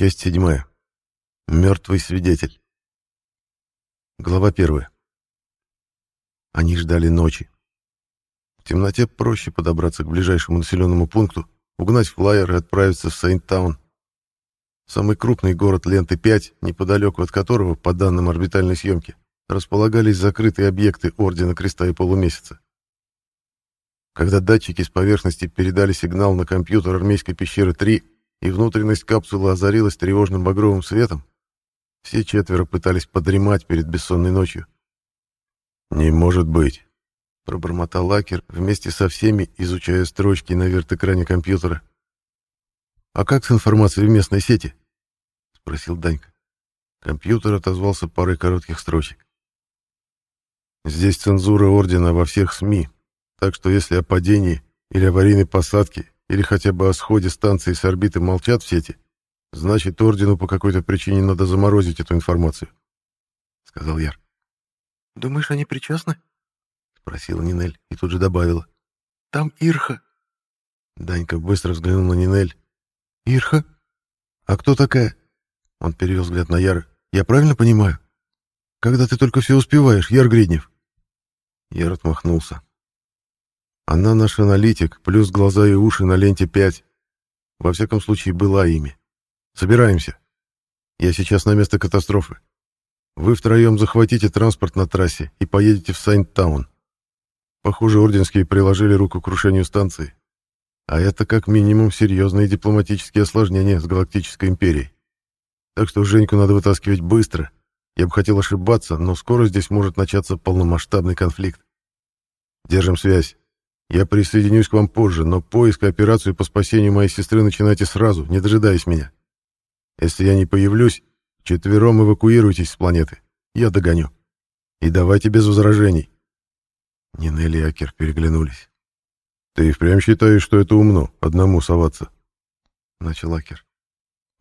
Часть седьмая. Мертвый свидетель. Глава первая. Они ждали ночи. В темноте проще подобраться к ближайшему населенному пункту, угнать флайер и отправиться в Сейнт-Таун. Самый крупный город ленты 5, неподалеку от которого, по данным орбитальной съемки, располагались закрытые объекты Ордена Креста и Полумесяца. Когда датчики с поверхности передали сигнал на компьютер армейской пещеры 3 и внутренность капсулы озарилась тревожным багровым светом, все четверо пытались подремать перед бессонной ночью. «Не может быть», — пробормотал Лакер вместе со всеми, изучая строчки на верт-экране компьютера. «А как с информацией в местной сети?» — спросил Данька. Компьютер отозвался парой коротких строчек. «Здесь цензура Ордена во всех СМИ, так что если о падении или аварийной посадке или хотя бы о сходе станции с орбиты молчат в сети, значит, Ордену по какой-то причине надо заморозить эту информацию», — сказал Яр. «Думаешь, они причастны?» — спросила Нинель и тут же добавила. «Там Ирха». Данька быстро взглянул на Нинель. «Ирха? А кто такая?» Он перевел взгляд на Яра. «Я правильно понимаю? Когда ты только все успеваешь, Яр Гриднев?» Яр отмахнулся. «Она наш аналитик, плюс глаза и уши на ленте 5. Во всяком случае, была ими. Собираемся. Я сейчас на место катастрофы. Вы втроем захватите транспорт на трассе и поедете в Сайнт-Таун. Похоже, орденские приложили руку к крушению станции. А это как минимум серьезные дипломатические осложнения с Галактической империей. Так что Женьку надо вытаскивать быстро. Я бы хотел ошибаться, но скоро здесь может начаться полномасштабный конфликт. Держим связь. Я присоединюсь к вам позже, но поиск и операцию по спасению моей сестры начинайте сразу, не дожидаясь меня. Если я не появлюсь, Четвером эвакуируйтесь с планеты. Я догоню. И давайте без возражений. Нинель и Акер переглянулись. «Ты впрямь считаешь, что это умно, одному соваться?» Начал Акер.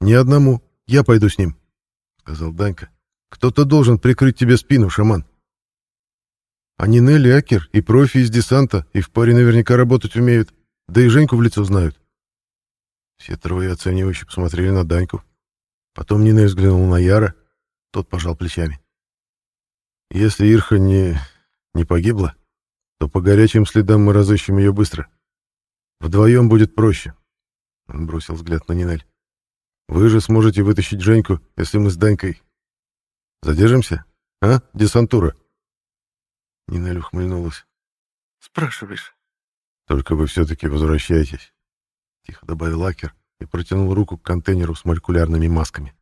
«Не одному. Я пойду с ним», — сказал Данька. «Кто-то должен прикрыть тебе спину, шаман». А Нинель и Акер и профи из десанта, и в паре наверняка работать умеют, да и Женьку в лицо знают. Все трое оценивающе посмотрели на Даньку. Потом Нина взглянул на Яра, тот пожал плечами. «Если Ирха не... не погибла, то по горячим следам мы разыщем ее быстро. Вдвоем будет проще», — он бросил взгляд на Нинель. «Вы же сможете вытащить Женьку, если мы с Данькой... Задержимся? А, десантура?» Нинель ухмыльнулась. «Спрашиваешь?» «Только вы все-таки возвращаетесь», — тихо добавил Акер, и протянул руку к контейнеру с молекулярными масками.